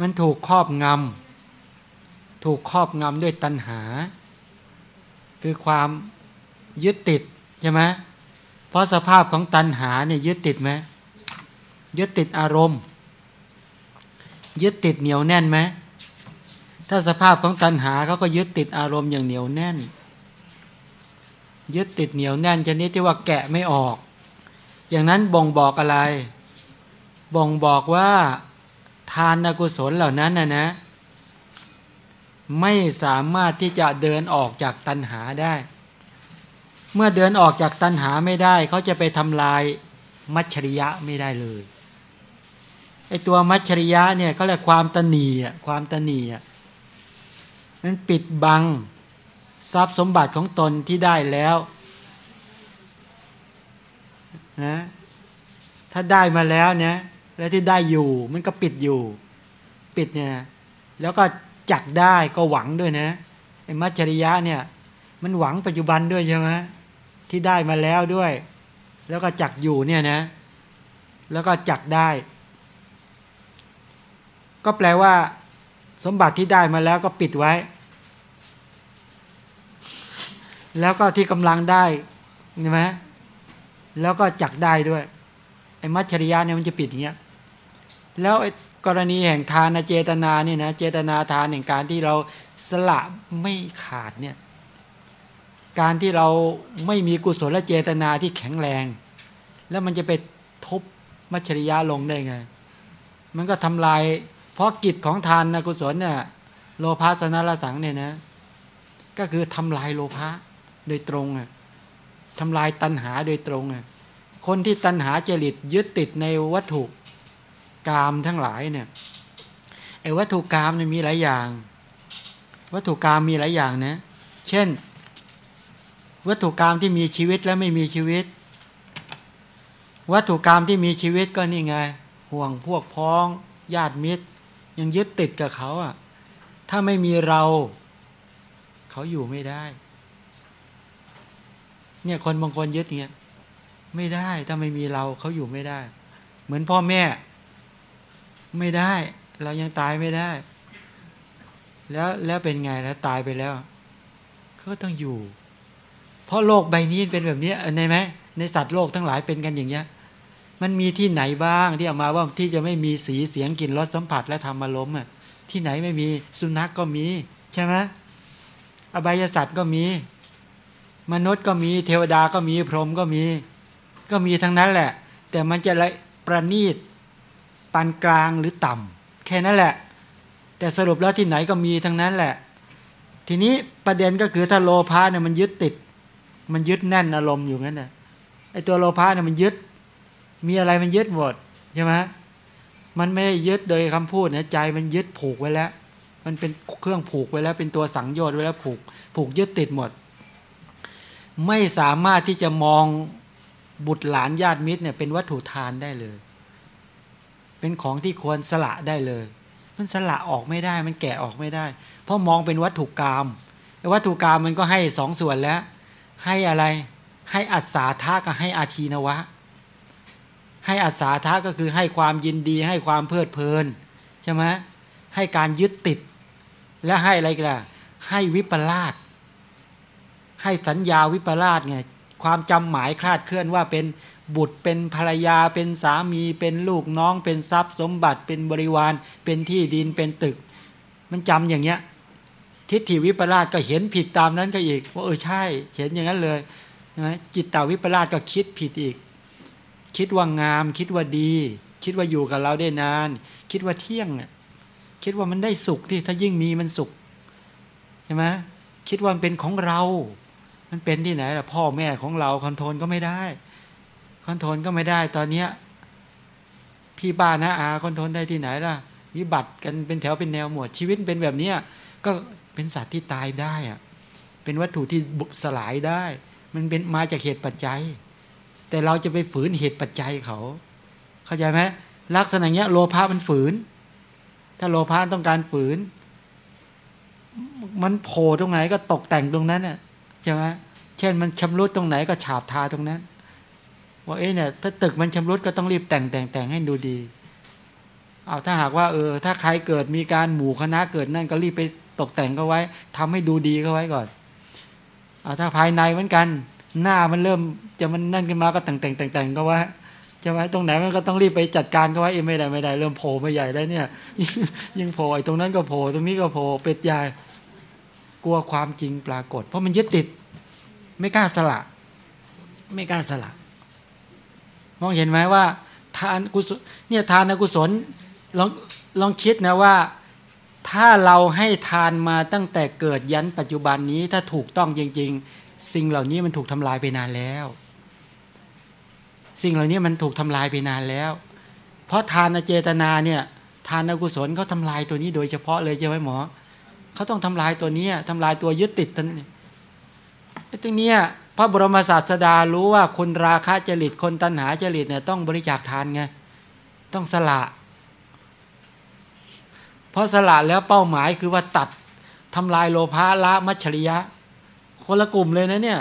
มันถูกครอบงำถูกครอบงำด้วยตัณหา คือความยึดติดใช่ไหมเพราะสภาพของตัณหาเนี่ยยึดติดไหมยึดติดอารมณ์ ยึดติดเหนียวแน่นไหมถ้าสภาพของตัณหาเขาก็ยึดติดอารมณ์อย่างเหนียวแน่น ยึดติดเหนียวแน่นชนิดที่ว่าแกะไม่ออก อย่างนั้นบ่งบอกอะไร บ่งบอกว่า ทานกุศลเหล่านั้นนะนะ ไม่สามารถที่จะเดินออกจากตัณหาได้ เมื่อเดินออกจากตัณหาไม่ได้ เขาจะไปทำลายมัชชริยะไม่ได้เลยไอตัวมัชชริยะเนี่ยก็เรียกความตนีอะความตนีอะนั้นปิดบังทรัพย์สมบัติของตนที่ได้แล้วนะถ้าได้มาแล้วเนี่ย แล้วที่ได้อยู่มันก็ปิดอยู่ ปิดเนี่ยแล้วก็จักได้ก็หวังด้วยนะไอ้มัจฉริยะเนี่ย มันหวังปัจจุบันด้วยใช่ไหมที่ได้มาแล้วด้วย แล้วก็จักอยู่เนี่ยนะ แล้วก็จักได้ ก็แปลว่า สมบัติที่ได้มาแล้วก็ปิดไว้ แล้วก็ที่กำลังได้ใช่ไหมแล้วก็จักได้ด้วยไอ้มัจฉริยะเนี่ยมันจะปิดอย่างเงี้ย แล้วกรณีแห่งทานเจตนาเนี่ยนะเจตนาทานแห่งการที่เราสละไม่ขาดเนี่ยการที่เราไม่มีกุศลและเจตนาที่แข็งแรง แล้วมันจะไปทบมัชริยะลงได้ไง มันก็ทำลาย เพราะกิจของทานนะกุศลเนี่ยโลภะสนารสังเนี่ยนะก็คือทำลายโลภะโดยตรงอะทำลายตัณหาโดยตรงอะคนที่ตัณหาเจริตยึดติดในวัตถุ กามทั้งหลายเนี่ยไอ้วัตถุกามเนี่ยมีหลายอย่าง วัตถุกามมีหลายอย่างนะเช่น วัตถุกามที่มีชีวิตและไม่มีชีวิต วัตถุกามที่มีชีวิตก็นี่ไง ห่วงพวกพ้องญาติมิตร ยังยึดติดกับเขาอะถ้าไม่มีเรา เขาอยู่ไม่ได้ เนี่ยคนบางคนยึดเงี้ยไม่ได้ถ้าไม่มีเราเขาอยู่ไม่ได้ เหมือนพ่อแม่ ไม่ได้ เรายังตายไม่ได้ แล้วแล้วเป็นไงแล้วตายไปแล้ว ก็ต้องอยู่ เพราะโลกใบนี้เป็นแบบนี้ในไหมในสัตว์โลกทั้งหลายเป็นกันอย่างเงี้ย มันมีที่ไหนบ้างที่เอามาว่าที่จะไม่มีสีเสียงกลิ่นรสสัมผัสและธรรมารมณ์อะที่ไหนไม่มีสุนัขกก็มี ใช่ไหมอบายสัตว์ก็มี มนุษย์ก็มีเทวดาก็มีพรหมก็มี ก็มีทั้งนั้นแหละ แต่มันจะละประณีต ปานกลางหรือต่ำแค่นั้นแหละ แต่สรุปแล้วที่ไหนก็มีทั้งนั้นแหละ ทีนี้ประเด็นก็คือถ้าโลภะเนี่ยมันยึดติด มันยึดแน่นอารมณ์อยู่งั้นน่ะไอตัวโลภะเนี่ยมันยึด มีอะไรมันยึดหมดใช่ไหมมันไม่ยึดโดยคำพูดนะใจมันยึดผูกไว้แล้ว มันเป็นเครื่องผูกไว้แล้ว เป็นตัวสังโยชน์ไว้แล้วผูก ผูกยึดติดหมด ไม่สามารถที่จะมองบุตรหลานญาติมิตรเนี่ยเป็นวัตถุทานได้เลย เป็นของที่ควรสละได้เลย มันสละออกไม่ได้ มันแกะออกไม่ได้ เพราะมองเป็นวัตถุกรรมวัตถุกรรมมันก็ให้สองส่วนแล้ว ให้อะไร ให้อัศาธากับให้อาทีนวะ ให้อัศาธาก็คือให้ความยินดี ให้ความเพลิดเพลินใช่ไหมให้การยึดติด และให้อะไรกันให้วิปลาสให้สัญญาวิปลาสไงความจำหมายคลาดเคลื่อนว่าเป็น บุตรเป็นภรรยาเป็นสามีเป็นลูกน้อง เป็นทรัพย์สมบัติเป็นบริวาร เป็นที่ดินเป็นตึก มันจำอย่างเงี้ย ทิฏฐิวิปลาสก็เห็นผิดตามนั้นก็อีก ว่าเออใช่ เห็นอย่างนั้นเลยใช่ไหมจิตตาวิปลาสก็คิดผิดอีก คิดว่างาม คิดว่าดี คิดว่าอยู่กับเราได้นาน คิดว่าเที่ยงคิดว่ามันได้สุขที่ถ้ายิ่งมีมันสุขใช่ไหมคิดว่ามันเป็นของเรา มันเป็นที่ไหนล่ะพ่อแม่ของเราคอนโทรลก็ไม่ได้ อนโทรลก็ไม่ได้ตอนเนี้ยพี่บ้านนะอาคอนโทรลได้ที่ไหนล่ะ วิบัติกันเป็นแถวเป็นแนวหมวดชีวิตเป็นแบบเนี้ยก็เป็นสัตว์ที่ตายได้อะเป็นวัตถุที่บุสลายได้ มันเป็นมาจากเหตุปัจจัย แต่เราจะไปฝืนเหตุปัจจัยเขา เข้าใจไหมลักษณะเนี้ยโลภะมันฝืน ถ้าโลภะต้องการฝืน มันโผล่ตรงไหนก็ตกแต่งตรงนั้นน่ะใช่ไหมเช่นมันชำรุดตรงไหนก็ฉาบทาตรงนั้น ว่าเอ๊ะเนี่ยถ้าตึกมันชำรุดก็ต้องรีบแต่งแต่งแต่งให้ดูดี เอาถ้าหากว่าเออถ้าใครเกิดมีการหมู่คณะเกิดนั่นก็รีบไปตกแต่งก็ไว้ทำให้ดูดีก็ไว้ก่อนเอาถ้าภายในเหมือนกัน หน้ามันเริ่มจะมันนั่นขึ้นมาก็แต่งแต่งแต่งแต่งก็ไว้จะไว้ตรงไหนมันก็ต้องรีบไปจัดการก็ไว้เอ้ไม่ได้ไม่ได้ เริ่มโผล่มาใหญ่แล้วเนี่ย ยิ่งโผล่ไอ้ตรงนั้นก็โผล่ตรงนี้ก็โผล่เป็ดใหญ่กลัวความจริงปรากฏ เพราะมันยึดติด ไม่กล้าสละ ไม่กล้าสละ มองเห็นไหมว่า ทานกุศลเนี่ยทานกุศลลองลองคิดนะว่าถ้าเราให้ทานมาตั้งแต่เกิดยันปัจจุบันนี้ถ้าถูกต้องจริง ๆ สิ่งเหล่านี้มันถูกทำลายไปนานแล้ว สิ่งเหล่านี้มันถูกทำลายไปนานแล้ว เพราะทานเจตนาเนี่ยทานกุศลเขาทำลายตัวนี้โดยเฉพาะเลยใช่ไหมหมอเขาต้องทำลายตัวนี้ทำลายตัวยึดติดตันตรงนี้ ระบรมศาสดารู้ว่าคนราคะจริตคนตัณหาจริตเนี่ยต้องบริจาคทานไงต้องสละ เพราะสละแล้วเป้าหมายคือว่าตัดทำลายโลภะละมัชฉริยะ คนละกลุ่มเลยนะเนี่ย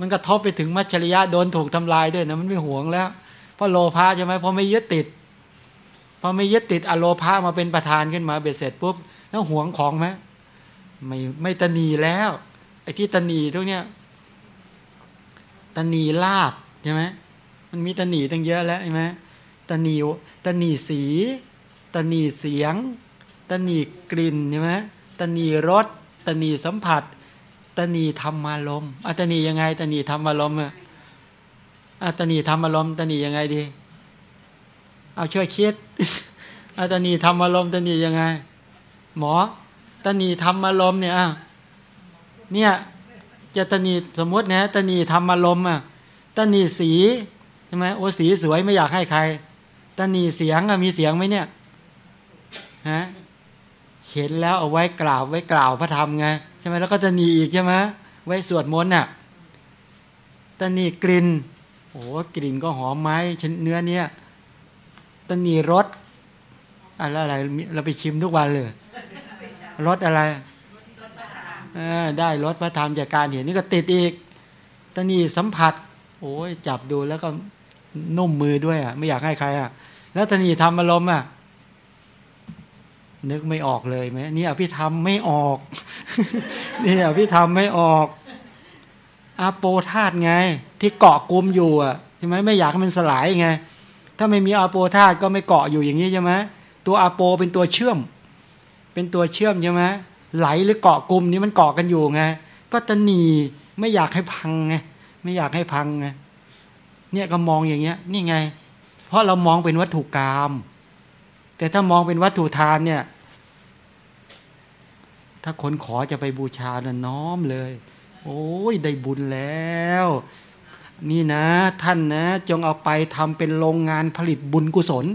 มันกระทบไปถึงมัชฉริยะโดนถูกทำลายด้วยนะมันไม่หวงแล้ว เพราะโลภะใช่ไหมเพราะไม่ยึดติดพอไม่ยึดติดอโลภะมาเป็นประธานขึ้นมาเบ็ดเสร็จปุ๊บแล้วหวงของไหมไม่ไม่ตนีแล้วไอ้ที่ตนีทุกเนี้ย ตนีลาบใช่ไหมมันมีตนีตั้งเยอะแล้วใช่ไหมตนีตนีสีตนีเสียงตนีกลิ่นใช่ไหมตนีรสตนีสัมผัสตนีธรรมารมอัตนียังไงตนีธรรมารมอะอัตนีธรรมารมตนียังไงดี เอาช่วยคิดอัตนีธรรมารมตนียังไง หมอตนีธรรมารมเนี่ยเนี่ย จะตนีสมมตินะตนีธรรมารมอะตนีสีใช่ไหมโอ้สีสวยไม่อยากให้ใครตนีเสียงอะมีเสียงไหมเนี่ยฮะเห็นแล้วเอาไว้กล่าวไว้กล่าวพระธรรมไงใช่ไหมแล้วก็จะนีอีกใช่ไหมไว้สวดมนต์น่ะตนีกลิ่นโอ้กลิ่นก็หอมไหมชิ้นเนื้อเนี้ยตนีรสอะไรอะไรเราไปชิมทุกวันเลยรสอะไร ได้รสพระธรรมจากการเห็นนี่ก็ติดอีกตนีสัมผัส โอ้ยจับดูแล้วก็นุ่มมือด้วยอะ ไม่อยากให้ใครอะ แล้วตนีทำอารมณ์อะ นึกไม่ออกเลยไหมนี่อภิธรรมไม่ออก นี่อภิธรรมไม่ออกอาโปธาตไง ที่เกาะกลุมอยู่อะใช่ไหมไม่อยากให้มันสลายไง ถ้าไม่มีอาโปธาตก็ไม่เกาะอยู่อย่างนี้ใช่ไหมตัวอาโปเป็นตัวเชื่อม เป็นตัวเชื่อมใช่ไหม ไหลหรือเกาะกลุ่มนี้มันเกาะกันอยู่ไงก็ตนีไม่อยากให้พังไงไม่อยากให้พังไงเนี่ยก็มองอย่างเงี้ย นี่ไง เพราะเรามองเป็นวัตถุกรรมแต่ถ้ามองเป็นวัตถุทานเนี่ย ถ้าคนขอจะไปบูชาน่ะน้อมเลย โอ้ยได้บุญแล้ว นี่นะ ท่านนะ จงเอาไปทำเป็นโรงงานผลิตบุญกุศล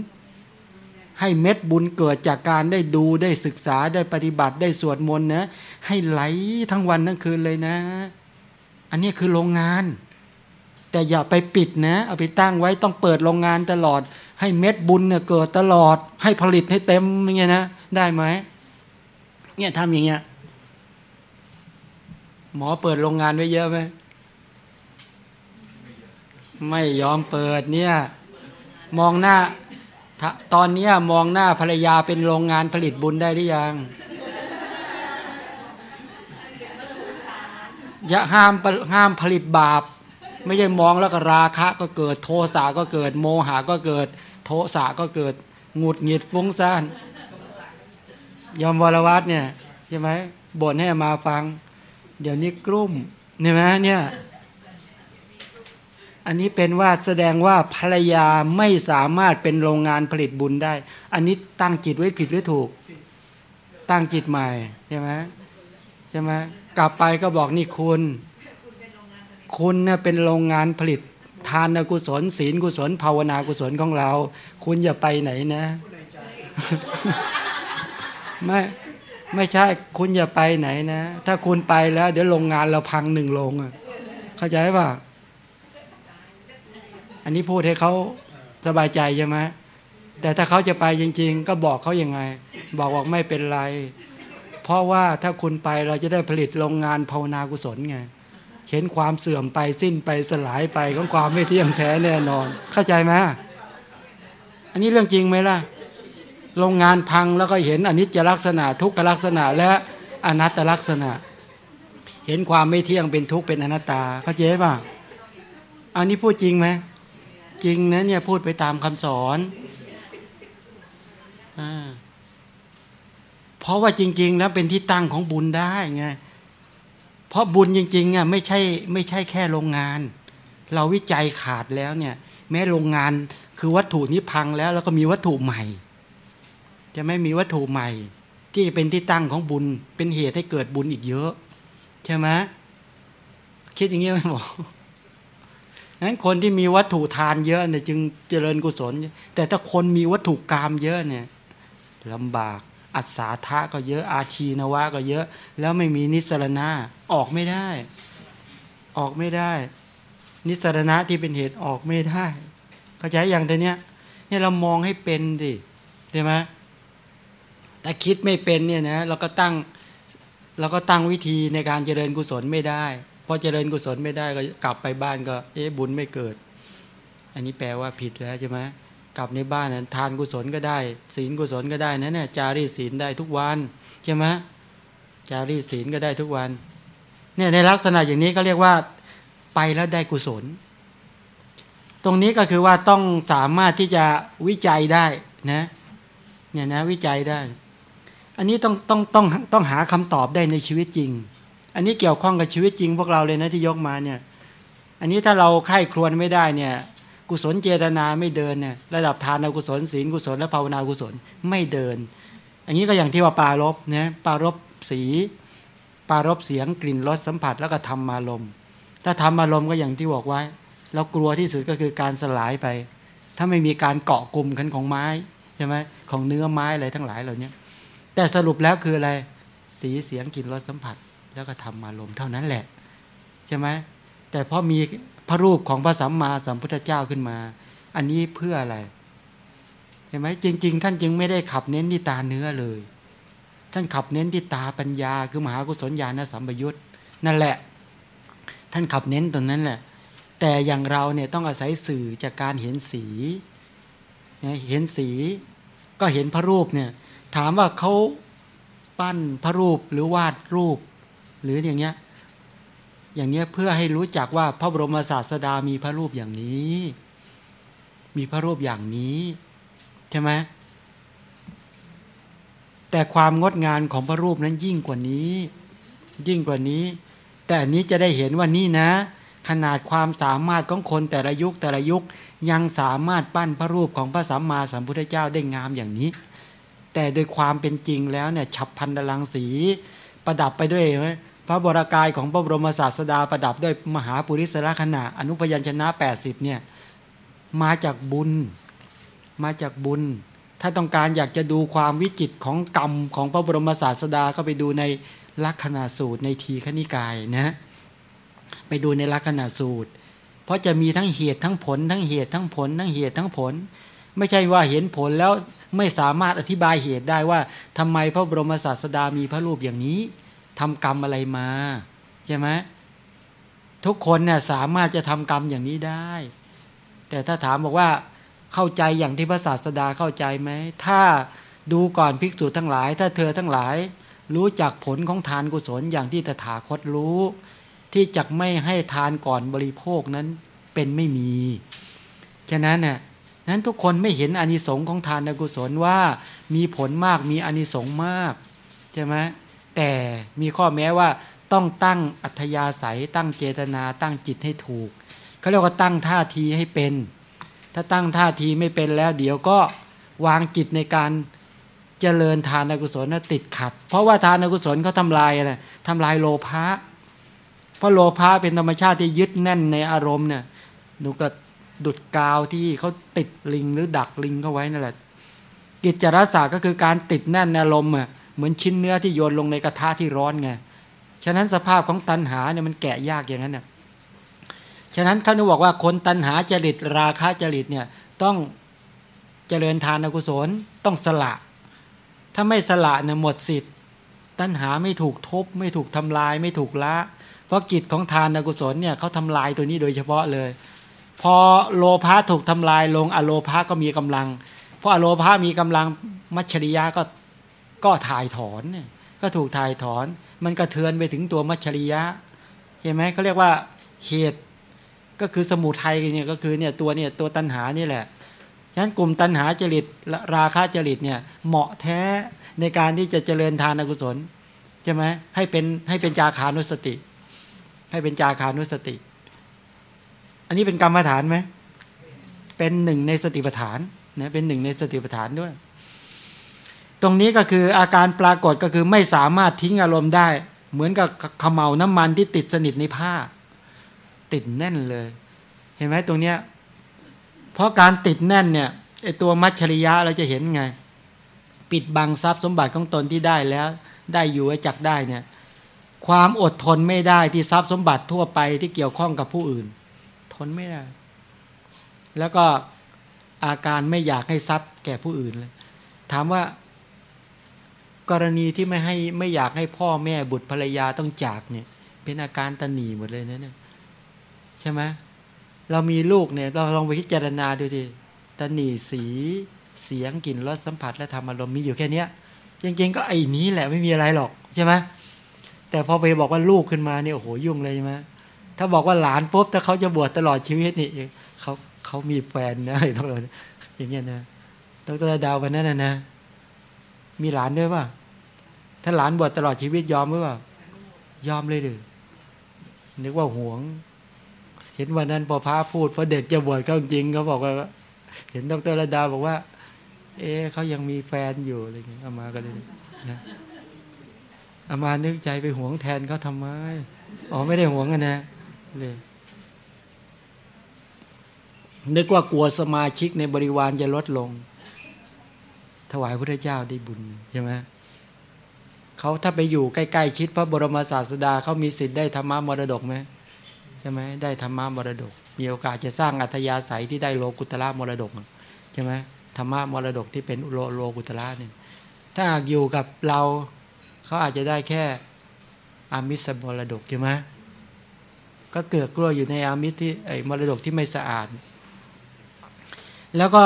ให้เม็ดบุญเกิดจากการได้ดูได้ศึกษาได้ปฏิบัติได้สวดมนต์นะ ให้ไหลทั้งวันทั้งคืนเลยนะ อันนี้คือโรงงาน แต่อย่าไปปิดนะ เอาไปตั้งไว้ต้องเปิดโรงงานตลอด ให้เม็ดบุญเนี่ยเกิดตลอด ให้ผลิตให้เต็มอย่างเงี้ยนะได้ไหมเนี่ยทำอย่างเงี้ยหมอเปิดโรงงานไว้เยอะไหมไม่ยอมเปิดเนี่ย มองหน้า ตอนนี้มองหน้าภรรยาเป็นโรงงานผลิตบุญได้หรือยังอย่าห้ามห้ามผลิตบาป ไม่ใช่มองแล้วก็ราคะก็เกิดโทสะก็เกิดโมหะก็เกิด โทสะก็เกิดหงุดหงิดฟุ้งซ่านยอมวรวัตเนี่ยใช่ไหมบ่นให้มาฟัง เดี๋ยวนี้กลุ่มเห็นไหมเนี่ย อันนี้เป็นว่าแสดงว่าภรรยาไม่สามารถเป็นโรงงานผลิตบุญได้ อันนี้ตั้งจิตไว้ผิดหรือถูก ตั้งจิตใหม่ใช่ไหมใช่ไหมกลับไปก็บอกนี่คุณ คุณเนี่ยเป็นโรงงานผลิตทานกุศล ศีลกุศล ภาวนากุศลของเรา คุณอย่าไปไหนนะไม่ไม่ใช่คุณอย่าไปไหนนะ ถ้าคุณไปแล้ว เดี๋ยวโรงงานเราพังหนึ่งโรงอะ เข้าใจป่ะ อันนี้พูดให้เขาสบายใจใช่ไหมแต่ถ้าเขาจะไปจริง ๆ ก็บอกเขาอยังไง บอกว่าไม่เป็นไร เพราะว่าถ้าคุณไปเราจะได้ผลิตโรงงานภาวนากุศลไงเห็นความเสื่อมไปสิ้นไปสลายไปของความไม่เที่ยงแท้แน่นอน เข้าใจไหมอันนี้เรื่องจริงไหมล่ะโรงงานพังแล้วก็เห็นอนิจจลักษณะ ทุกขลักษณะ และอนัตตลักษณะ เห็นความไม่เที่ยงเป็นทุกข์เป็นอนัตตาเข้าใจป่ะอันนี้พูดจริงไหม จริงนะเนี่ยพูดไปตามคำสอนอเพราะว่าจริง ๆ แล้วเป็นที่ตั้งของบุญได้ไงเพราะบุญจริงๆอะไม่ใช่ไม่ใช่แค่โรงงาน เราวิจัยขาดแล้วเนี่ย แม้โรงงานคือวัตถุนี้พังแล้ว แล้วก็มีวัตถุใหม่ จะไม่มีวัตถุใหม่ ที่เป็นที่ตั้งของบุญ เป็นเหตุให้เกิดบุญอีกเยอะ ใช่ไหมคิดอย่างนี้ไหมหมอ นั้นคนที่มีวัตถุทานเยอะเนี่ยจึงเจริญกุศล แต่ถ้าคนมีวัตถุกรรมเยอะเนี่ยลำบากอัศาทะก็เยอะอาชีนวะก็เยอะ แล้วไม่มีนิสรณะออกไม่ได้ ออกไม่ได้ นิสรณะที่เป็นเหตุออกไม่ได้เข้าใจอย่างตัวเนี้ยเนี่ยเรามองให้เป็นดิใช่ไหมแต่คิดไม่เป็นเนี่ยนะเราก็ตั้งเราก็ตั้งวิธีในการเจริญกุศลไม่ได้ อเจริญกุศลไม่ได้ก็กลับไปบ้านก็ เอ๊ะบุญไม่เกิด อันนี้แปลว่าผิดแล้วใช่ไหมกลับในบ้านนั้นทานกุศลก็ได้ ศีลกุศลก็ได้นะเนี่ยจารีศีลได้ทุกวันใช่ไหมจารีศีลก็ได้ทุกวันเนี่ยในลักษณะอย่างนี้ก็เรียกว่าไปแล้วได้กุศล ตรงนี้ก็คือว่าต้องสามารถที่จะวิจัยได้นะเนี่ยนะวิจัยได้ อันนี้ต้องต้องต้องต้องหาคำตอบได้ในชีวิตจริง อันนี้เกี่ยวข้องกับชีวิตจริงพวกเราเลยนะที่ยกมาเนี่ย อันนี้ถ้าเราใคร่ครวญไม่ได้เนี่ย กุศลเจตนาไม่เดินเนี่ยระดับทานกุศลศีลกุศลและภาวนากุศลไม่เดิน อันนี้ก็อย่างที่ว่าปารบนะปารบสี ปารบเสียงกลิ่นรสสัมผัสแล้วก็ทำมาลมถ้าทำอารมณ์ก็อย่างที่บอกไว้เรากลัวที่สุดก็คือการสลายไป ถ้าไม่มีการเกาะกลุ่มกันของไม้ใช่ไหมของเนื้อไม้อะไรทั้งหลายเหล่านี้แต่สรุปแล้วคืออะไรสีเสียงกลิ่นรสสัมผัส แล้วก็ทำอารมณ์เท่านั้นแหละ ใช่ไหมแต่พอมีพระรูปของพระสัมมาสัมพุทธเจ้าขึ้นมา อันนี้เพื่ออะไรเห็นไหมจริง ๆ ท่านจึงไม่ได้ขับเน้นที่ตาเนื้อเลย ท่านขับเน้นที่ตาปัญญา คือมหากุศลญาณสัมปยุตนั่นแหละ ท่านขับเน้นตรงนั้นแหละ แต่อย่างเราเนี่ยต้องอาศัยสื่อจากการเห็นสีเห็นสีก็เห็นพระรูปเนี่ยถามว่าเขาปั้นพระรูปหรือวาดรูป หรืออย่างเงี้ย อย่างเงี้ยเพื่อให้รู้จักว่าพระบรมศาสดามีพระรูปอย่างนี้ มีพระรูปอย่างนี้ใช่ไหมแต่ความงดงามของพระรูปนั้นยิ่งกว่านี้ ยิ่งกว่านี้ แต่นนี้จะได้เห็นว่านี่นะ ขนาดความสามารถของคนแต่ละยุคแต่ละยุคยังสามารถปั้นพระรูปของพระสัมมาสัมพุทธเจ้าได้งามอย่างนี้ แต่โดยความเป็นจริงแล้วเนี่ยฉับพันดลังสี ประดับไปด้วย พระบรากายของพระบรมศาสดาประดับด้วยมหาปุริสละขณะ อนุพยัญชนะ 80เนี่ยมาจากบุญ มาจากบุญ ถ้าต้องการอยากจะดูความวิจิตของกรรมของพระบรมศาสดาก็ไปดูในลักษณะสูตรในทีขณิกายนะไปดูในลักษณะสูตร เพราะจะมีทั้งเหตุทั้งผล ทั้งเหตุทั้งผล ทั้งเหตุทั้งผล ไม่ใช่ว่าเห็นผลแล้วไม่สามารถอธิบายเหตุได้ว่าทำไมพระบรมศาสดามีพระรูปอย่างนี้ ทำกรรมอะไรมาใช่ไหมทุกคนเนี่ยสามารถจะทำกรรมอย่างนี้ได้ แต่ถ้าถามบอกว่าเข้าใจอย่างที่พระศาสดาเข้าใจไหม ถ้าดูก่อนภิกษุทั้งหลาย ถ้าเธอทั้งหลาย รู้จักผลของทานกุศลอย่างที่ตถาคตรู้ ที่จะไม่ให้ทานก่อนบริโภคนั้นเป็นไม่มี ฉะนั้นน่ะนั้นทุกคนไม่เห็นอนิสงค์ของทานกุศลว่ามีผลมากมีอนิสงค์มากใช่ไหม แต่มีข้อแม้ว่าต้องตั้งอัธยาศัย ตั้งเจตนา ตั้งจิตให้ถูกเขาเรียกว่าตั้งท่าทีให้เป็น ถ้าตั้งท่าทีไม่เป็นแล้ว เดี๋ยวก็วางจิตในการเจริญทานกุศลนะติดขัด เพราะว่าทานกุศลเขาทำลายอะไรทำลายโลภะเพราะโลภะเป็นธรรมชาติที่ยึดแน่นในอารมณ์เนี่ยหนูก็ดุดกาวที่เขาติดลิงหรือดักลิงเข้าไว้นั่นแหละกิจจารสาก็คือการติดแน่นในอารมณ์อะ เหมือนชิ้นเนื้อที่โยนลงในกระทะที่ร้อนไงฉะนั้นสภาพของตัณหาเนี่ยมันแกะยากอย่างนั้นน่ะฉะนั้นท่านบอกว่าคนตัณหาจริตราคะจริตเนี่ยต้องเจริญทานกุศลต้องสละ ถ้าไม่สละเนี่ยหมดสิทธิ์ ตัณหาไม่ถูกทบ ไม่ถูกทำลาย ไม่ถูกละ เพราะกิจของทานกุศลเนี่ยเขาทำลายตัวนี้โดยเฉพาะเลย พอโลภะถูกทำลายลงอโลภะก็มีกำลังพออโลภะมีกำลังมัชชริยะก็ ก็ถ่ายถอนเนี่ยก็ถูกถ่ายถอน มันกระเทือนไปถึงตัวมัชชริยะเห็นไหมเขาเรียกว่าเหตุก็คือสมุทัยเนี่ยก็คือเนี่ยตัวเนี่ยตัวตัณหานี่แหละฉะนั้นกลุ่มตัณหาจริตราคะจริตเนี่ยเหมาะแท้ในการที่จะเจริญทานอกุศลใช่ไหมให้เป็นให้เป็นจาคานุสติ ให้เป็นจาคานุสติ อันนี้เป็นกรรมฐานไหมเป็นหนึ่งในสติปัฏฐานนะเป็นหนึ่งในสติปัฏฐานด้วย ตรงนี้ก็คืออาการปรากฏก็คือไม่สามารถทิ้งอารมณ์ได้ เหมือนกับขมเหลาน้ำมันที่ติดสนิทในผ้า ติดแน่นเลย เห็นไหมตรงเนี้ยเพราะการติดแน่นเนี่ยไอตัวมัชชริยะเราจะเห็นไง ปิดบังทรัพย์สมบัติของตนที่ได้แล้ว ได้อยู่ไว้จักได้เนี่ยความอดทนไม่ได้ที่ทรัพย์สมบัติทั่วไปที่เกี่ยวข้องกับผู้อื่น ทนไม่ได้ แล้วก็อาการไม่อยากให้ทรัพย์แก่ผู้อื่นเลยถามว่า กรณีที่ไม่ให้ไม่อยากให้พ่อแม่บุตรภรรยาต้องจากเนี่ย เป็นอาการตนีหมดเลยนะเนี่ยใช่ไหมเรามีลูกเนี่ยเราลองไปพิจารณาดูดิตนีสีเสียงกลิ่นรสสัมผัสและธรรมอารมณ์มีอยู่แค่เนี้ยจริงๆก็ไอ้นี้แหละไม่มีอะไรหรอกใช่ไหมแต่พอไปบอกว่าลูกขึ้นมาเนี่ยโอ้โหยุ่งเลยใช่ไหมถ้าบอกว่าหลานปุ๊บถ้าเขาจะบวชตลอดชีวิตนี่เขาเขามีแฟนนะอะไรต้องอย่างเงี้ยนะดรดาววันนั้นนะนะ มีหลานด้วยป่ะถ้าหลานบวชตลอดชีวิตยอมหรือเปล่ายอมเลยหรือนึกว่าห่วง เห็นวันนั้นพอพระพูดพอเด็กจะบวชเขาจริงเขาบอกว่า เห็นดรระดาบอกว่า เอ๊เขายังมีแฟนอยู่อะไรเงี้ยเอามาก็เลยนะเอามานึกใจไปห่วงแทนเขาทำไมอ๋อไม่ได้ห่วงกันนะเลยนึกว่ากลัวสมาชิกในบริวารจะลดลง ถวายพระเจ้าได้บุญใช่ไหมเขาถ้าไปอยู่ใกล้ๆชิดพระบรมศาสดาเขามีสิทธิ์ได้ธรรมะมรดกไหมใช่ไหมได้ธรรมะมรดก มีโอกาสจะสร้างอัธยาศัยที่ได้โลกุตละมรดกใช่ไหมธรรมะมรดกที่เป็นโลโลกุตละเนี่ยถ้าอยู่กับเราเขาอาจจะได้แค่อามิสมรดกใช่ไหมก็เกิดกลัวอยู่ในอามิสที่ไอ้มรดกที่ไม่สะอาด แล้วก็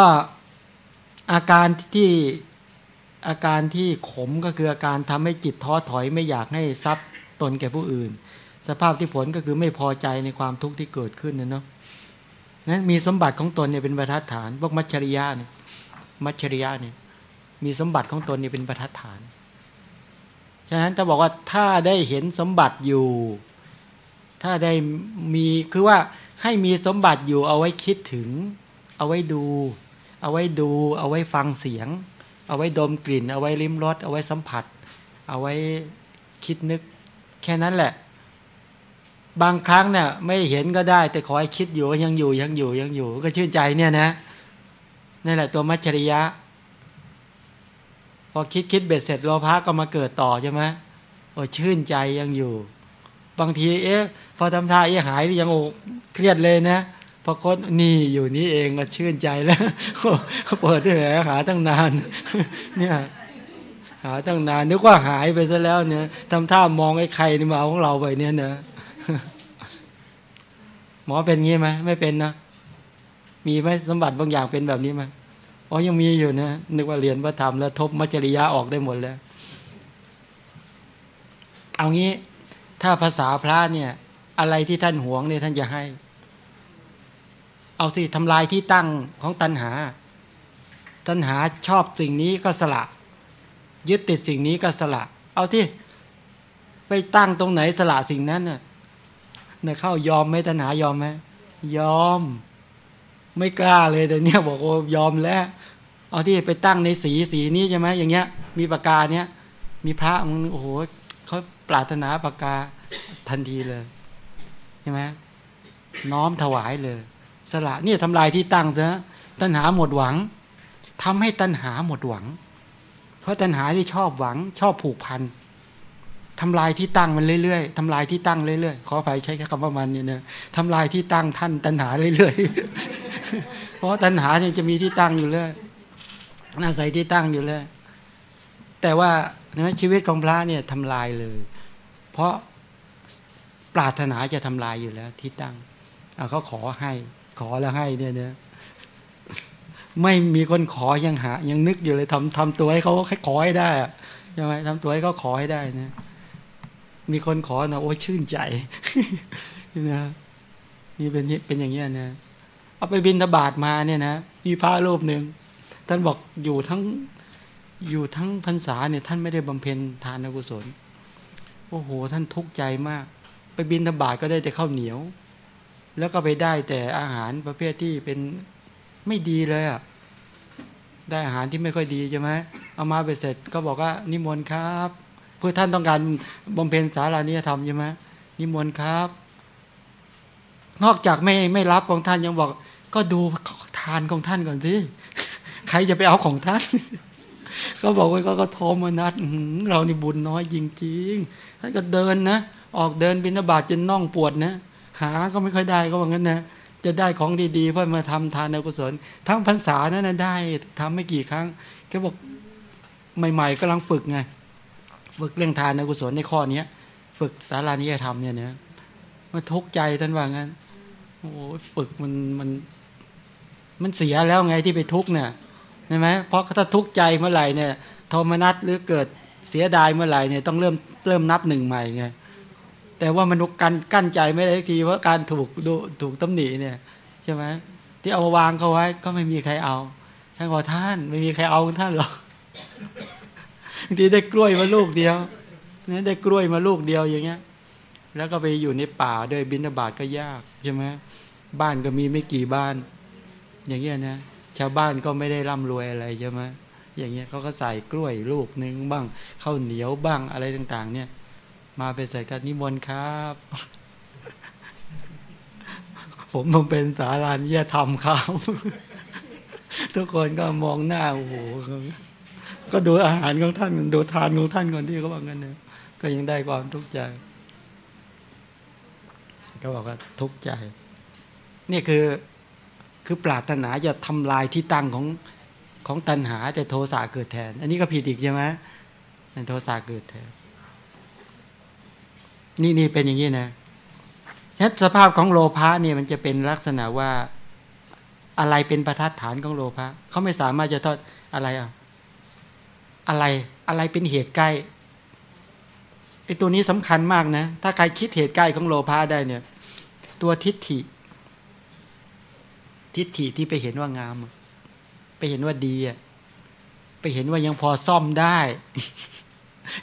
อาการที่อาการที่ขมก็คืออาการทำให้จิตท้อถอยไม่อยากให้ทรัพย์ตนแก่ผู้อื่น สภาพที่ผลก็คือไม่พอใจในความทุกข์ที่เกิดขึ้นนะเนาะนั้นมีสมบัติของตนเนี่ยเป็นประทัดฐานพวกมัชชริยะเนี่ยมัชชริยะเนี่ยมีสมบัติของตนเนี่ยเป็นประทัดฐาน ฉะนั้นถ้าบอกว่าถ้าได้เห็นสมบัติอยู่ ถ้าได้มีคือว่าให้มีสมบัติอยู่เอาไว้คิดถึง เอาไว้ดู เอาไว้ดู เอาไว้ฟังเสียง เอาไว้ดมกลิ่น เอาไว้ลิ้มรสเอาไว้สัมผัส เอาไว้คิดนึก แค่นั้นแหละ บางครั้งเนี่ยไม่เห็นก็ได้ แต่ขอให้คิดอยู่ยังอยู่ยังอยู่ยังอยู่ ก็ชื่นใจเนี่ยนะนี่แหละตัวมัจฉริยะ พอคิดคิดเบ็ดเสร็จโลภะก็มาเกิดต่อใช่ไหมโอ้ชื่นใจยังอยู่ บางทีเอ๊ะพอทำท่าเอ๊ะหายยังโอเครียดเลยนะ พอคนนี่อยู่นี่เองก็ชื่นใจแล้วเปิดได้แหมหาตั้งนาน เนี่ยหาตั้งนานนึกว่าหายไปซะแล้วเนี่ยทำท่ามองไอ้ใครนี่มาของเราไปเนี่ยนะหมอเป็นงี้ไหมไม่เป็นนะมีไหมสมบัติบางอย่างเป็นแบบนี้ไหมอ๋อยังมีอยู่นะนึกว่าเรียนพระธรรมแล้วทบมัจจริยะออกได้หมดแล้ว เอางี้ ถ้าภาษาพระเนี่ย อะไรที่ท่านหวงเนี่ยท่านจะให้ เอาที่ทำลายที่ตั้งของตัณหา ตัณหาชอบสิ่งนี้ก็สละ ยึดติดสิ่งนี้ก็สละ เอาที่ไปตั้งตรงไหนสละสิ่งนั้นน่ะเนี่ยเข้ายอมไหมตัณหายอมไหมยอม ไม่กล้าเลยแต่เนี้ยบอกว่ายอมแล้ว เอาที่ไปตั้งในสีสีนี้ใช่ไหมอย่างเงี้ย มีปากกาเนี้ยมีพระมึงโอ้โหเขาปรารถนาปากกาทันทีเลยใช่ไหมน้อมถวายเลย สละเนี่ยทำลายที่ตั้งซะตัณหาหมดหวังทำให้ตัณหาหมดหวัง เพราะตัณหาที่ชอบหวัง ชอบผูกพันทำลายที่ตั้งมันเรื่อยๆทำลายที่ตั้งเรื่อยๆขอไฟใช้คำว่ามันเนี่ยนะทำลายที่ตั้งท่านตัณหาเรื่อยๆเพราะตัณหาเนี่ยจะมีที่ตั้งอยู่เรื่อยอาศัยที่ตั้งอยู่เรื่อยแต่ว่านะชีวิตของพระเนี่ยทำลายเลย เพราะปรารถนาจะทำลายอยู่แล้วที่ตั้งเขาขอให้ ขอแล้วให้เนี่ยเนะไม่มีคนขอยังหา ยังนึกอยู่เลยทำทำตัวให้เขาให้ขอให้ได้อะใช่ไหมทำตัวให้เขาขอให้ได้นะมีคนขอนะโอ้ชื่นใจนะนี่เป็นเป็นอย่างนี้ยนะเอาไปบินทบาทมาเนี่ยนะมีพระรูปหนึ่งท่านบอกอยู่ทั้งอยู่ทั้งพรรษาเนี่ย ท่านไม่ได้บำเพ็ญทานกุศล โอ้โห ท่านทุกข์ใจมาก ไปบินทบาทก็ได้แต่ข้าวเหนียว แล้วก็ไปได้แต่อาหารประเภทที่เป็นไม่ดีเลยอะได้อาหารที่ไม่ค่อยดีใช่ไหมเอามาไปเสร็จก็บอกว่านิมนต์ครับ เพื่อท่านต้องการบำเพ็ญสารานิยธรรมใช่ไหมนิมนต์ครับ นอกจากไม่ไม่รับของท่านยังบอก ก็ดูทานของท่านก่อนสิใครจะไปเอาของท่าน ก็บอกว่าก็โทมนัดเรานี่บุญน้อยจริงๆท่านก็เดินนะออกเดินบินาบาตจนน่องปวดนะ หาก็ไม่ค่อยได้ก็ว่างั้นนะจะได้ของดีๆเพื่อมาทำทานในกุศล ทั้งพรรษานั้นนะได้ทำไม่กี่ครั้งแกบอกใหม่ๆกำลังฝึกไงฝึกเรื่องทานในกุศลในข้อเนี้ย ฝึกสารานิยธรรมเนี่ยนะมันทุกข์ใจท่านว่างั้นโอ้ฝึกมันมันมันเสียแล้วไงที่ไปทุกข์เนี่ยใช่ไหมเพราะถ้าทุกข์ใจเมื่อไหร่เนี่ยโทมนัสหรือเกิดเสียดายเมื่อไหร่เนี่ยต้องเริ่มเริ่มนับหนึ่งใหม่ไง แต่ว่ามันกันกั้นใจไม่ได้ทีเพราะการถูกดูถูกตำหนิเนี่ยใช่ไหมที่เอาวางเขาไว้ ก็ไม่มีใครเอาช่างขอท่าน ไม่มีใครเอาท่านหรอกทีได้กล้วยมาลูกเดียวนี่ได้กล้วยมาลูกเดียวอย่างเงี้ย แล้วก็ไปอยู่ในป่าโดยบินบาตก็ยากใช่ไหมบ้านก็มีไม่กี่บ้าน อย่างเงี้ยนะชาวบ้านก็ไม่ได้ร่ำรวยอะไรใช่ไหมอย่างเงี้ยเขาก็ใส่กล้วยลูกหนึ่งบ้างข้าวเหนียวบ้างอะไรต่าง ๆ เนี่ย มาเป็นใส่กันนิมนต์ครับ ผมมันเป็นสารานิยธรรมครับทุกคนก็มองหน้าโอ้โหก็ดูอาหารของท่านดูทานของท่านก่อนที่เขาบอกกันเนี่ยก็ยังได้ความทุกข์ใจก็บอกว่าทุกข์ใจ นี่คือคือปรารถนาจะทำลายที่ตั้งของของตัณหาแต่โทสะเกิดแทน อันนี้ก็ผิดอีกใช่ไหมโทสะเกิดแทน นี่นี่เป็นอย่างนี้นะชัดสภาพของโลภะเนี่ยมันจะเป็นลักษณะว่าอะไรเป็นประทัดฐานของโลภะเขาไม่สามารถจะทอดอะไรอะอะไรอะไรเป็นเหตุใกล้ไอ้ตัวนี้สำคัญมากนะ ถ้าใครคิดเหตุใกล้ของโลภะได้เนี่ย ตัวทิฏฐิ ทิฏฐิที่ไปเห็นว่างาม ไปเห็นว่าดีอะไปเห็นว่ายังพอซ่อมได้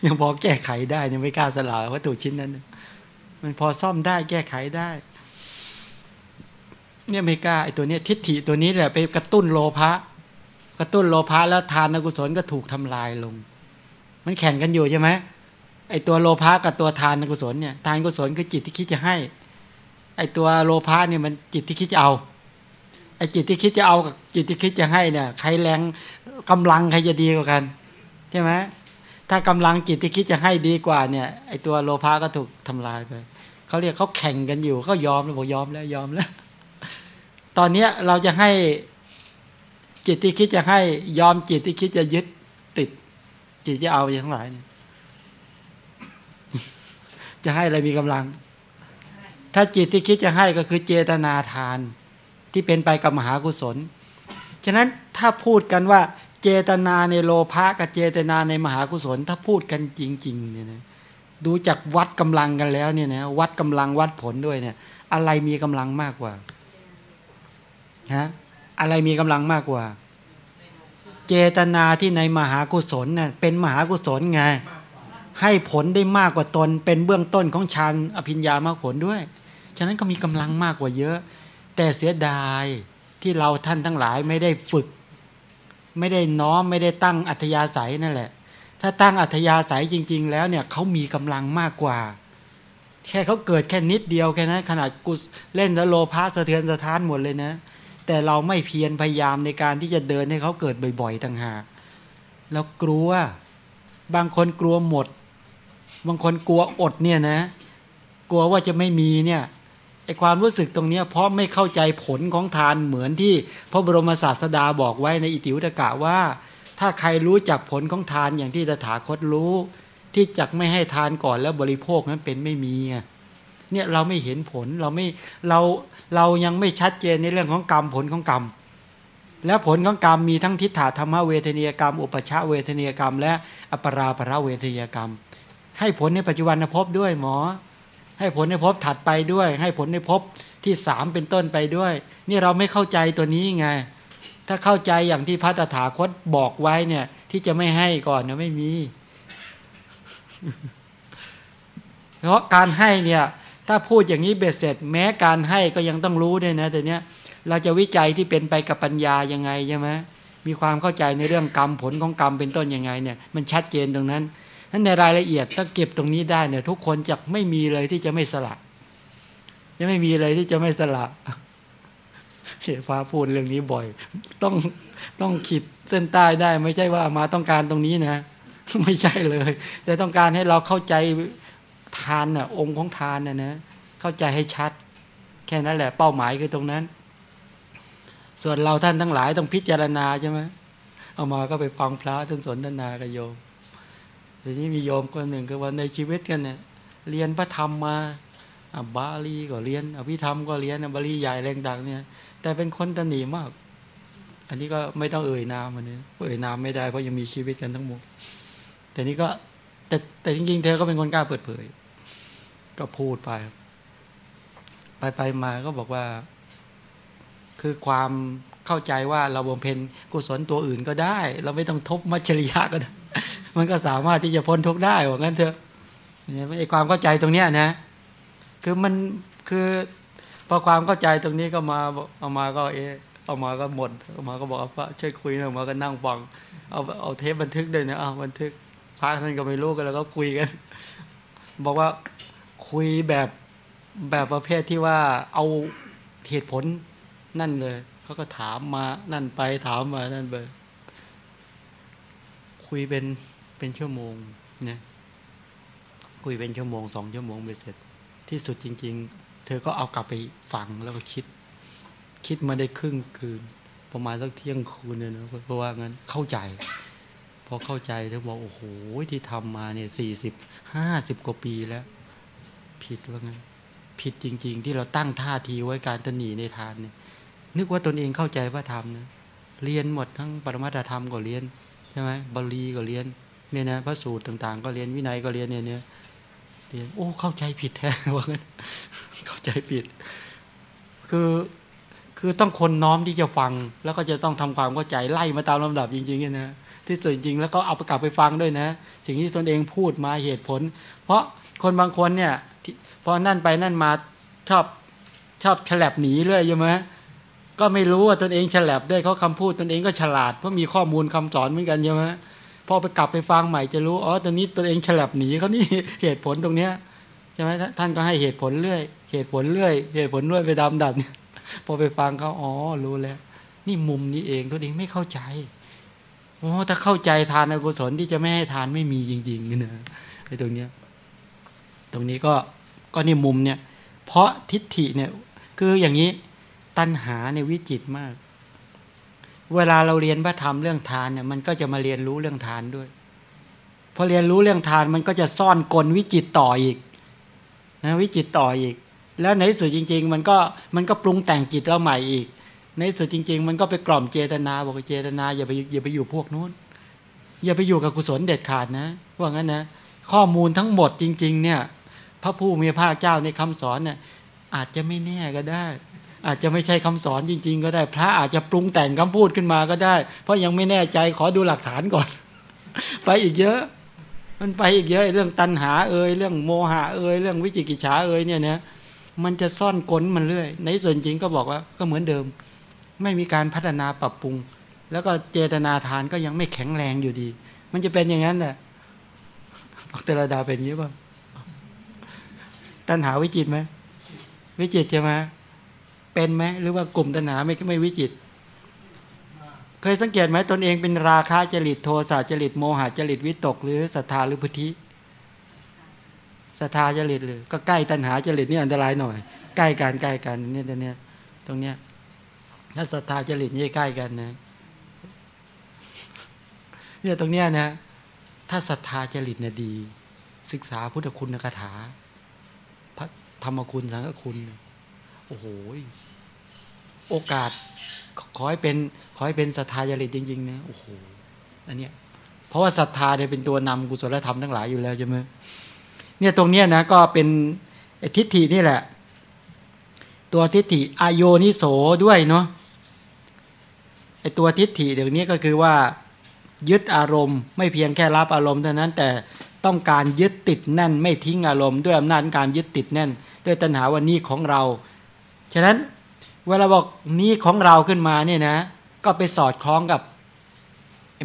ยังพอแก้ไขได้ยังไม่กล้าสละวัตถุชิ้นนั้น มันพอซ่อมได้แก้ไขได้ เนี่ยไม่กล้าไอ้ตัวนี้ทิฏฐิตัวนี้แหละไปกระตุ้นโลภะกระตุ้นโลภะแล้วทานอกุศลก็ถูกทำลายลง มันแข่งกันอยู่ใช่ไหมไอ้ตัวโลภะกับตัวทานกุศลเนี่ยทานกุศลคือจิตที่คิดจะให้ ไอ้ตัวโลภะเนี่ยมันจิตที่คิดจะเอา ไอ้จิตที่คิดจะเอากับจิตที่คิดจะให้เนี่ย ใครแรงกำลังใครจะดีกว่ากันใช่ไหม ถ้ากำลังจิตที่คิดจะให้ดีกว่าเนี่ยไอตัวโลภะก็ถูกทำลายไปเขาเรียกเขาแข่งกันอยู่เขายอมแล้วบอกยอมแล้วยอมแล้ว ตอนเนี้ยเราจะให้จิตที่คิดจะให้ยอมจิตที่คิดจะยึดติด จิตจะเอาอย่างทั้งหลายจะให้อะไรมีกำลัง ถ้าจิตที่คิดจะให้ก็คือเจตนาทานที่เป็นไปกับมหากุศล ฉะนั้นถ้าพูดกันว่า เจตนาในโลภะกับเจตนาในมหากุศล ถ้าพูดกันจริง ๆ เนี่ยนะดูจากวัดกำลังกันแล้วเนี่ยนะวัดกำลังวัดผลด้วยเนี่ย อะไรมีกำลังมากกว่าฮะอะไรมีกำลังมากกว่า เจตนาที่ในมหากุศลเน่ยเป็นมหากุศลไง ให้ผลได้มากกว่าตน เป็นเบื้องต้นของฌานอภิญญามากผลด้วย ฉะนั้นก็มีกำลังมากกว่าเยอะ แต่เสียดายที่เราท่านทั้งหลายไม่ได้ฝึก ไม่ได้น้อมไม่ได้ตั้งอัธยาศัยนั่นแหละ ถ้าตั้งอัธยาศัยจริง ๆ แล้วเนี่ยเขามีกำลังมากกว่า แค่เขาเกิดแค่นิดเดียวแค่นั้นขนาดกุเล่นแล้วโลภะสะเทือนสะท้านหมดเลยนะ แต่เราไม่เพียรพยายามในการที่จะเดินให้เขาเกิดบ่อยๆต่างหากแล้วกลัวบางคนกลัวหมด บางคนกลัวอดเนี่ยนะ กลัวว่าจะไม่มีเนี่ย ไอความรู้สึกตรงนี้เพราะไม่เข้าใจผลของทานเหมือนที่พระบรมศาสดาบอกไว้ในอิติวตกะว่า ถ้าใครรู้จักผลของทานอย่างที่ตถาคตรู้ ที่จักไม่ให้ทานก่อนแล้วบริโภคนั้นเป็นไม่มีเนี่ยเราไม่เห็นผลเราไม่เราเรายังไม่ชัดเจนในเรื่องของกรรมผลของกรรม แล้วผลของกรรมมีทั้งทิฏฐาธรรมเวทนียกรรม อุปชาเวทนียกรรม และอปราประเวทนียกรรม ให้ผลในปัจจุบันภพด้วยหมอ ให้ผลในภพถัดไปด้วย ให้ผลในภพที่สามเป็นต้นไปด้วย นี่เราไม่เข้าใจตัวนี้ไง ถ้าเข้าใจอย่างที่พระตถาคตบอกไว้เนี่ย ที่จะไม่ให้ก่อนนะไม่มี เพราะการให้เนี่ย ถ้าพูดอย่างนี้เบ็ดเสร็จ แม้การให้ก็ยังต้องรู้ด้วยนะแต่เนี้ยเราจะวิจัยที่เป็นไปกับปัญญายังไงใช่ไหมมีความเข้าใจในเรื่องกรรมผลของกรรมเป็นต้นยังไงเนี่ย มันชัดเจนตรงนั้น นั้นในรายละเอียดถ้าเก็บตรงนี้ได้เนี่ย ทุกคนจะไม่มีเลยที่จะไม่สละจะไม่มีเลยที่จะไม่สละเสียฟ้าพูดเรื่องนี้บ่อย ต้องต้องขีดเส้นใต้ได้ ไม่ใช่ว่ามาต้องการตรงนี้นะ ไม่ใช่เลย แต่ต้องการให้เราเข้าใจทานน่ะ องค์ของทานน่ะนะเข้าใจให้ชัด แค่นั้นแหละ เป้าหมายคือตรงนั้น ส่วนเราท่านทั้งหลายต้องพิจารณาใช่ไหมเอามาก็ไปฟังพระท่านสนทนากับโยม ทีนี้มีโยมคนหนึ่งคือว่าในชีวิตกันเนี่ยเรียนพระธรรมมาบาลีก็เรียนอภิธรรมก็เรียนบาลีใหญ่แรงดังเนี่ย แต่เป็นคนตนีมาก อันนี้ก็ไม่ต้องเอ่ยนามมันนี้เอ่ยนามไม่ได้เพราะยังมีชีวิตกันทั้งหมดแต่นี้ก็แต่แต่จริงๆเธอก็เป็นคนกล้าเปิดเผย ก็พูดไป ไปไปมาก็บอกว่า คือความเข้าใจว่าเราบำเพ็ญกุศลตัวอื่นก็ได้ เราไม่ต้องทบมัจฉริยะก็ได้ มันก็สามารถที่จะพ้นทุกข์ได้ว่างั้นเถอะไอ้ความเข้าใจตรงเนี้ยนะ คือมันคือพอความเข้าใจตรงนี้ก็มาเอามาก็เออเอามาก็หมดเอามาก็บอกว่าช่วยคุยหน่อยมาก็นั่งฟังเอาเอาเทปบันทึกด้วยนะเอาบันทึกพระท่านก็ไม่รู้กันแล้วก็คุยกัน บอกว่าคุยแบบแบบประเภทที่ว่าเอาเหตุผลนั่นเลยเขาก็ถามมานั่นไปถามมานั่นไปคุยเป็น เป็นชั่วโมงเนี่ยคุยเป็นชั่วโมงสองชั่วโมงไปเสร็จ ที่สุดจริง ๆ เธอก็เอากลับไปฟังแล้วก็คิด คิดมาได้ครึ่งคืน ประมาณสักเที่ยงคืนเนี่ยนะเพราะว่างั้นเข้าใจพอเข้าใจเธอบอกโอ้โหที่ทำมาเนี่ยสี่สิบห้าสิบกว่าปีแล้ว ผิดว่างั้นผิดจริง ๆ ที่เราตั้งท่าทีไว้การตนีในทานเนี่ยนึกว่าตนเองเข้าใจพระธรรมนะเรียนหมดทั้งปรมาธรรมก็เรียนใช่ไหมบาลีก็เรียน เนี่ยนะพระสูตรต่าง ๆ ก็เรียนวินัยก็เรียนเนี่ยเนี่ยเรียนโอ้เข้าใจผิดแท้ว่างั้นเข้าใจผิด คือคือต้องคนน้อมที่จะฟัง แล้วก็จะต้องทำความเข้าใจไล่มาตามลำดับจริงๆเนี่ยนะที่สุดจริงแล้วก็เอาไปกลับไปฟังด้วยนะ สิ่งที่ตนเองพูดมาเหตุผล เพราะคนบางคนเนี่ยพอนั่นไปนั่นมาชอบชอบฉลับหนีเรื่อยใช่ไหมก็ไม่รู้ว่าตนเองฉลับด้วยเขาคำพูดตนเองก็ฉลาดเพราะมีข้อมูลคำสอนเหมือนกันใช่ไหม พอไปกลับไปฟังใหม่จะรู้ อ๋อ ตอนนี้ตนเองฉลับหนีเขานี่เหตุผลตรงเนี้ยใช่ไหมท่านก็ให้เหตุผลเรื่อย เหตุผลเรื่อย เหตุผลเรื่อยไปดำดับเนี่ยพอไปฟังเขาอ๋อ รู้แล้ว นี่มุมนี้เองตัวเองไม่เข้าใจโอ้ถ้าเข้าใจทานอกุศลที่จะไม่ให้ทานไม่มีจริงๆนะไอ้ตรงเนี้ย ตรงนี้ก็ก็นี่มุมเนี่ย เพราะทิฏฐิเนี่ย คืออย่างนี้ตัณหาในวิจิตมาก เวลาเราเรียนพระธรรมเรื่องทานเนี่ยมันก็จะมาเรียนรู้เรื่องทานด้วยพอเรียนรู้เรื่องทานมันก็จะซ่อนกลวิจิตต่ออีกนะวิจิตต่ออีก แล้วในที่สุดจริง ๆ มันก็มันก็ปรุงแต่งจิตเราใหม่อีก ในที่สุดจริง ๆ มันก็ไปกล่อมเจตนาบอกเจตนาอย่าไปอย่าไปอยู่พวกนู้น อย่าไปอยู่กับกุศลเด็ดขาดนะว่างั้นนะข้อมูลทั้งหมดจริง ๆ เนี่ย พระผู้มีพระเจ้าในคำสอนเนี่ยอาจจะไม่แน่ก็ได้ อาจจะไม่ใช่คำสอนจริง ๆ ก็ได้ พระอาจจะปรุงแต่งคำพูดขึ้นมาก็ได้ เพราะยังไม่แน่ใจขอดูหลักฐานก่อน ไปอีกเยอะ มันไปอีกเยอะเรื่องตัณหาเอ่ยเรื่องโมหะเอ่ยเรื่องวิจิกิจฉาเอ่ยเนี่ยนะมันจะซ่อนกลมันเรื่อย ในส่วนจริงก็บอกว่าก็เหมือนเดิม ไม่มีการพัฒนาปรับปรุง แล้วก็เจตนาทานก็ยังไม่แข็งแรงอยู่ดี มันจะเป็นอย่างนั้นแหละอัตระดาเป็นอย่างนี้ป่ะตัณหาวิจิตไหมวิจิตใช่ไหม เป็นไหมหรือว่ากลุ่มตัณหาไม่ไม่วิจิต เคยสังเกตไหมตนเองเป็นราคะจริตโทสะจริตโมหะจริตวิตก หรือศรัทธาหรือพุทธิศรัทธาจริตเลยก็ใกล้ตัณหาจริตนี่อันตรายหน่อย ใกล้กันใกล้กันเนี่ยเนี่ยตรงเนี้ยถ้าศรัทธาจริตนี่ใกล้กันนะเนี่ยตรงเนี้ยนะถ้าศรัทธาจริตเนี่ยดี ศึกษาพุทธคุณคาถาพระธรรมคุณสังฆคุณ โอ้โหโอกาสขอให้เป็นขอให้เป็นศรัทธาจริตจริงๆนะโอ้โหอันเนี้ยเพราะว่าศรัทธาเนี่ยเป็นตัวนำกุศลธรรมทั้งหลายอยู่แล้วใช่ไหมเนี่ยตรงเนี้ยนะก็เป็นทิฏฐินี่แหละ ตัวทิฏฐิอโยนิโสด้วยเนาะไอตัวทิฏฐิเดี๋ยวนี้ก็คือว่ายึดอารมณ์ ไม่เพียงแค่รับอารมณ์เท่านั้นแต่ต้องการยึดติดแน่น ไม่ทิ้งอารมณ์ด้วยอำนาจการยึดติดแน่น ด้วยตัณหาวันนี้ของเรา ฉะนั้นเวลาบอกนี้ของเราขึ้นมาเนี่ยนะ ก็ไปสอดคล้องกับ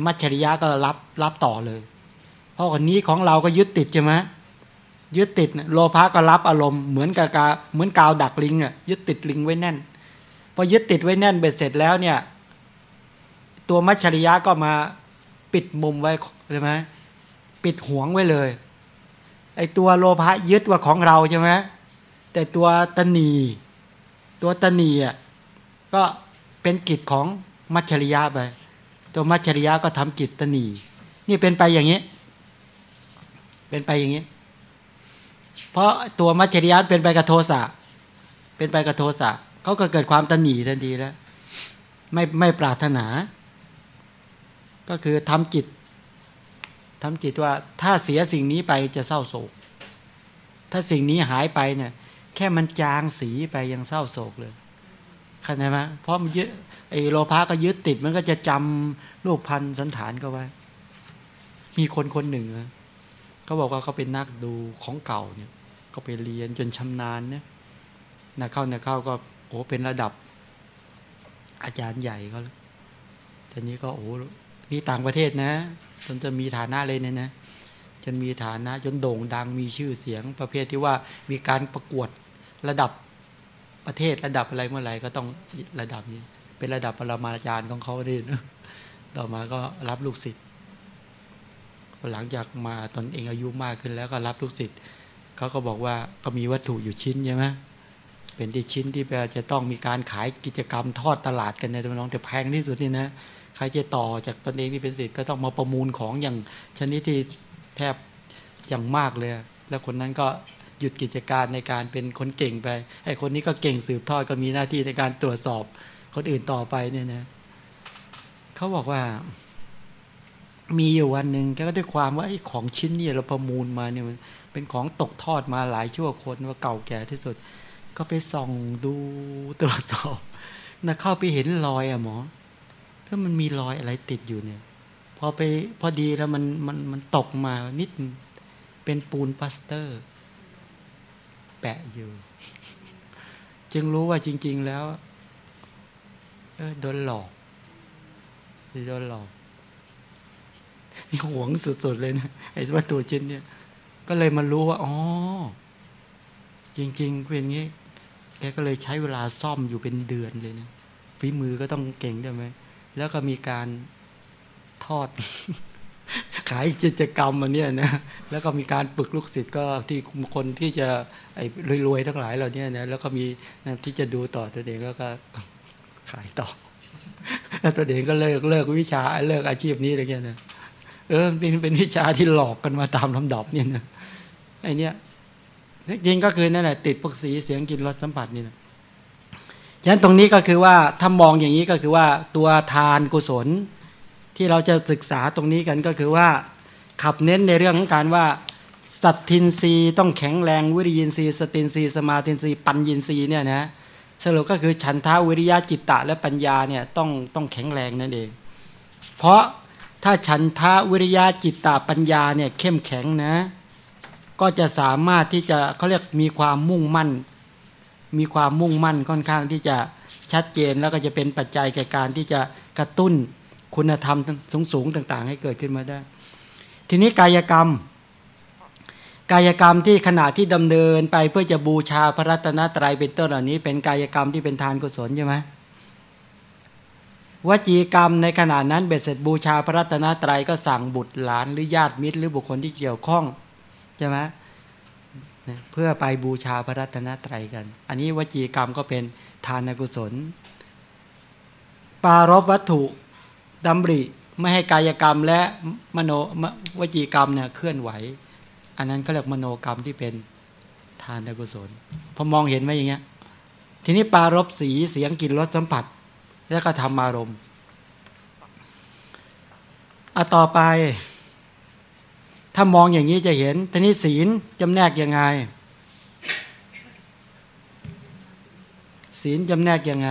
มัจฉริยะก็รับรับต่อเลย เพราะคนนี้ของเราก็ยึดติดใช่ไหมยึดติดโลภะก็รับอารมณ์เหมือนกับกาเหมือนกาวดักลิงอะยึดติดลิงไว้แน่นพอยึดติดไว้แน่นเบ็ดเสร็จแล้วเนี่ย ตัวมัจฉริยะก็มาปิดมุมไว้ใช่ไหมปิดห่วงไว้เลยไอตัวโลภะยึดว่าของเราใช่ไหมแต่ตัวตนี ตัวตนีอะก็เป็นกิจของมัจฉริยะไป ตัวมัจฉริยะก็ทำกิจตนีนี่เป็นไปอย่างนี้ เป็นไปอย่างนี้ เพราะตัวมัจฉริยะเป็นไปกับโทสะเป็นไปกับโทสะเขาก็เกิดความตนีทันทีแล้ว ไม่ไม่ปรารถนา ก็คือทำจิตทำจิตว่าถ้าเสียสิ่งนี้ไปจะเศร้าโศก ถ้าสิ่งนี้หายไปเนี่ย แค่มันจางสีไปยังเศร้าโศกเลยเข้าใจไหมเพราะมันยึดไอ้โลภะก็ยึดติดมันก็จะจำรูปพันธ์สันฐานก็ไว้ มีคนคนหนึ่งเขาบอกว่าเขาเป็นนักดูของเก่าเนี่ย ก็ไปเรียนจนชำนาญเนี่ยนักเข้านักเข้าก็โอ้เป็นระดับ อาจารย์ใหญ่ก็เขาทีนี้ก็โอ้นี่ต่างประเทศนะ จนจะมีฐานะเลยเนี่ยนะจนมีฐานะ จนโด่งดังมีชื่อเสียงประเภทที่ว่ามีการประกวด ระดับประเทศระดับอะไรเมื่อไหร่ก็ต้องระดับนี้ เป็นระดับปรมาจารย์ของเขาดิต่อมาก็รับลูกศิษย์หลังจากมาตนเองอายุมากขึ้นแล้วก็รับลูกศิษย์เขาก็บอกว่าก็มีวัตถุอยู่ชิ้นใช่ไหมเป็นที่ชิ้นที่จะต้องมีการขายกิจกรรมทอดตลาดกันในตัวน้องแต่แพงที่สุดนี่นะใครจะต่อจากตนเองที่เป็นศิษย์ก็ต้องมาประมูลของอย่างชนิดที่แทบอย่างมากเลย แล้วคนนั้นก็ หยุดกิจการในการเป็นคนเก่งไปไอ้คนนี้ก็เก่งสืบทอดก็มีหน้าที่ในการตรวจสอบคนอื่นต่อไปเนี่ยนะเขาบอกว่า มีอยู่วันหนึ่งก็ด้วยความว่าไอ้ของชิ้นนี้เราประมูลมาเนี่ยมันเป็นของตกทอดมาหลายชั่วคนว่าเก่าแก่ที่สุด ก็ไปส่องดูตรวจสอบนะเข้าไปเห็นรอยอะหมอถ้ามันมีรอยอะไรติดอยู่เนี่ย พอไปพอดีแล้วมันมันมันตกมานิดเป็นปูนปัสเตอร์ แปะอยู่ จึงรู้ว่าจริง ๆ แล้ว เออโดนหลอกโดนหลอกนี่หวงสุดๆเลยนะไอ้วัตถุชิ้นเนี่ย ก็เลยมารู้ว่าอ๋อจริง ๆ เป็นอย่างนี้ แกก็เลยใช้เวลาซ่อมอยู่เป็นเดือนเลยนะฝีมือก็ต้องเก่งได้ไหมแล้วก็มีการทอด ขายกิจกรรมอันนี้นะแล้วก็มีการฝึกลูกศิษย์ก็ที่คนที่จะไอ้รวยๆทั้งหลายเหล่านี้นะแล้วก็มีที่จะดูต่อตัวเองแล้วก็ขายต่อแล้วตัวเองก็เลิกเลิกวิชาเลิกอาชีพนี้อะไรเงี้ยนะเออเป็นเป็นวิชาที่หลอกกันมาตามลำดับเนี่ยนะไอเนี้ยจริงก็คือนั่นแหละติดพวกสีเสียงกินรสสัมผัสนี่นะฉะนั้นตรงนี้ก็คือว่าถ้ามองอย่างนี้ก็คือว่าตัวทานกุศล ที่เราจะศึกษาตรงนี้กันก็คือว่าขับเน้นในเรื่องของการว่า สัตทินรีต้องแข็งแรงวิริยินรีสตินรีสมาตินรีปัญญินรีเนี่ยนะสรุปก็คือฉันทาวิริยะจิตตะและปัญญาเนี่ยต้องต้องแข็งแรงนั่นเอง เพราะถ้าฉันทาวิริยะจิตตะปัญญาเนี่ยเข้มแข็งนะ ก็จะสามารถที่จะเขาเรียกมีความมุ่งมั่น มีความมุ่งมั่นค่อนข้างที่จะชัดเจนแล้วก็จะเป็นปัจจัยแก่การที่จะกระตุ้น คุณธรรมสูงๆต่าง ๆ ให้เกิดขึ้นมาได้ ทีนี้กายกรรม กายกรรมที่ขณะที่ดำเนินไปเพื่อจะบูชาพระรัตนตรัยเป็นต้นเหล่านี้ เป็นกายกรรมที่เป็นทานกุศลใช่ไหมวจีกรรมในขณะนั้นเบ็ดเสร็จบูชาพระรัตนตรัยก็สั่งบุตรหลานหรือญาติมิตร หรือบุคคลที่เกี่ยวข้องใช่ไหมเพื่อไปบูชาพระรัตนตรัยกัน อันนี้วจีกรรมก็เป็นทานกุศล ปารบวัตถุ ดำริ ไม่ให้กายกรรมและมโนวจีกรรมเนี่ยเคลื่อนไหว อันนั้นเขาเรียกมโนกรรมที่เป็นทานกุศลพอมองเห็นไหมอย่างเงี้ย ทีนี้ปารบสีเสียงกลิ่นรสสัมผัส แล้วก็ทำอารมณ์อะต่อไป ถ้ามองอย่างนี้จะเห็น ทีนี้ศีลจำแนกยังไง ศีลจำแนกยังไง